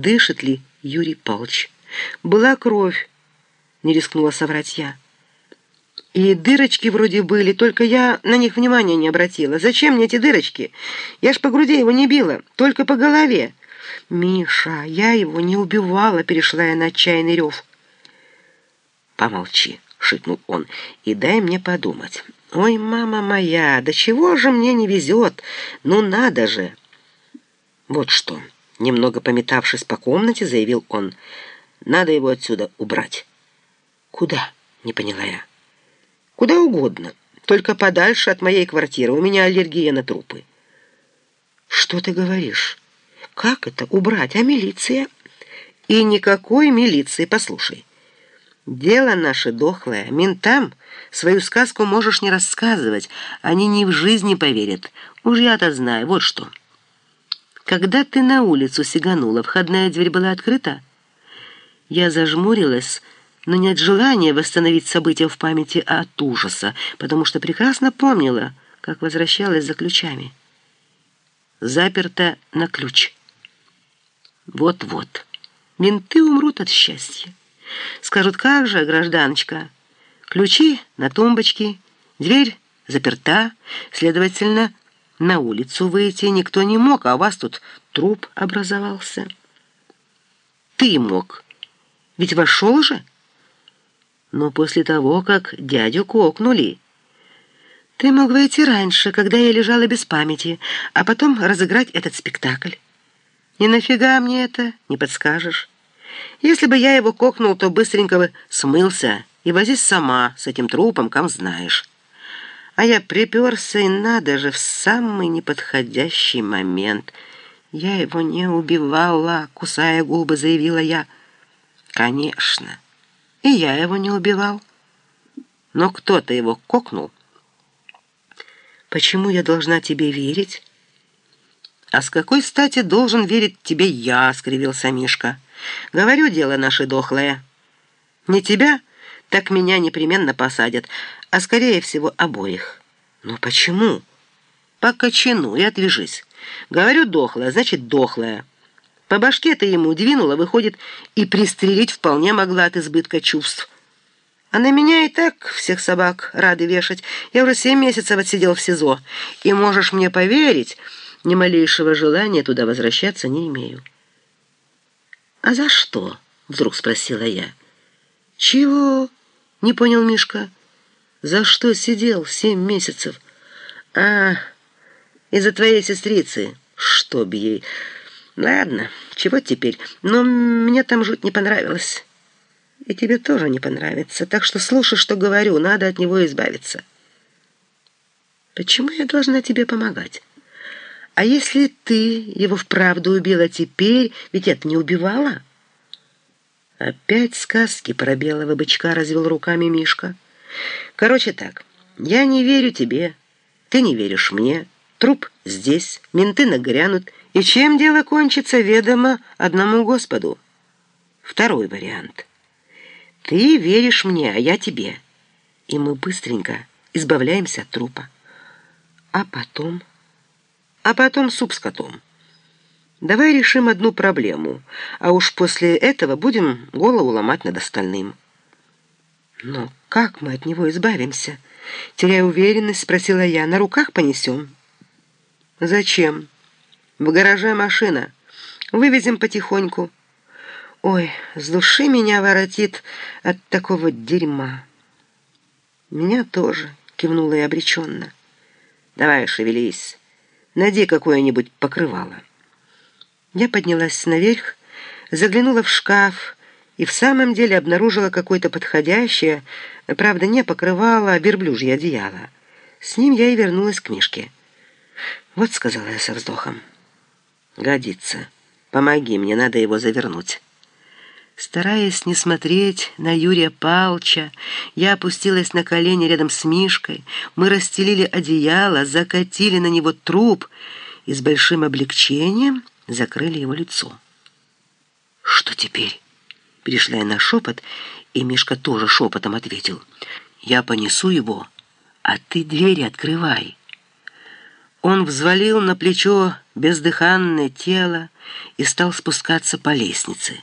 дышит ли Юрий Павлович. Была кровь, не рискнула соврать я. И дырочки вроде были, только я на них внимания не обратила. Зачем мне эти дырочки? Я ж по груди его не била, только по голове. «Миша, я его не убивала», — перешла я на отчаянный рев. «Помолчи», — шикнул он, — «и дай мне подумать». «Ой, мама моя, да чего же мне не везет? Ну надо же!» «Вот что!» — немного пометавшись по комнате, заявил он. «Надо его отсюда убрать». «Куда?» — не поняла я. «Куда угодно, только подальше от моей квартиры. У меня аллергия на трупы». «Что ты говоришь? Как это убрать? А милиция?» «И никакой милиции, послушай». Дело наше дохлое. Ментам свою сказку можешь не рассказывать. Они ни в жизни поверят. Уж я-то знаю. Вот что. Когда ты на улицу сиганула, входная дверь была открыта? Я зажмурилась, но не от желания восстановить события в памяти, а от ужаса, потому что прекрасно помнила, как возвращалась за ключами. Заперта на ключ. Вот-вот. Менты умрут от счастья. Скажут, как же, гражданочка, ключи на тумбочке, дверь заперта, следовательно, на улицу выйти никто не мог, а у вас тут труп образовался. Ты мог, ведь вошел же. Но после того, как дядю кокнули... Ты мог войти раньше, когда я лежала без памяти, а потом разыграть этот спектакль. И нафига мне это, не подскажешь? Если бы я его кокнул, то быстренько бы смылся и возись сама с этим трупом, ком знаешь. А я приперся, и надо же, в самый неподходящий момент. Я его не убивала, кусая губы, заявила я. Конечно, и я его не убивал. Но кто-то его кокнул. Почему я должна тебе верить? А с какой стати должен верить тебе я, скривился Мишка. Говорю, дело наше дохлое. Не тебя, так меня непременно посадят, а скорее всего обоих. Ну почему? По и отвяжись. Говорю, дохлая, значит, дохлая. По башке ты ему двинула, выходит, и пристрелить вполне могла от избытка чувств. А на меня и так всех собак рады вешать. Я уже семь месяцев отсидел в СИЗО, и можешь мне поверить, ни малейшего желания туда возвращаться не имею. «А за что?» — вдруг спросила я. «Чего?» — не понял Мишка. «За что сидел семь месяцев?» «А, из-за твоей сестрицы. Чтоб ей...» «Ладно, чего теперь? Но мне там жуть не понравилось. И тебе тоже не понравится. Так что слушай, что говорю, надо от него избавиться». «Почему я должна тебе помогать?» А если ты его вправду убила теперь, ведь это не убивала? Опять сказки про белого бычка развел руками Мишка. Короче так, я не верю тебе, ты не веришь мне. Труп здесь, менты нагрянут, и чем дело кончится, ведомо одному Господу. Второй вариант. Ты веришь мне, а я тебе. И мы быстренько избавляемся от трупа. А потом а потом суп с котом. Давай решим одну проблему, а уж после этого будем голову ломать над остальным. Но как мы от него избавимся? Теряя уверенность, спросила я. На руках понесем? Зачем? В гараже машина. Вывезем потихоньку. Ой, с души меня воротит от такого дерьма. Меня тоже, кивнула я обреченно. Давай, шевелись. Найди какое-нибудь покрывало. Я поднялась наверх, заглянула в шкаф и в самом деле обнаружила какое-то подходящее, правда, не покрывало, а верблюжье одеяло. С ним я и вернулась к Мишке. «Вот», — сказала я со вздохом, — «годится. Помоги, мне надо его завернуть». Стараясь не смотреть на Юрия Палча, я опустилась на колени рядом с Мишкой. Мы расстелили одеяло, закатили на него труп и с большим облегчением закрыли его лицо. «Что теперь?» Перешла я на шепот, и Мишка тоже шепотом ответил. «Я понесу его, а ты двери открывай». Он взвалил на плечо бездыханное тело, и стал спускаться по лестнице.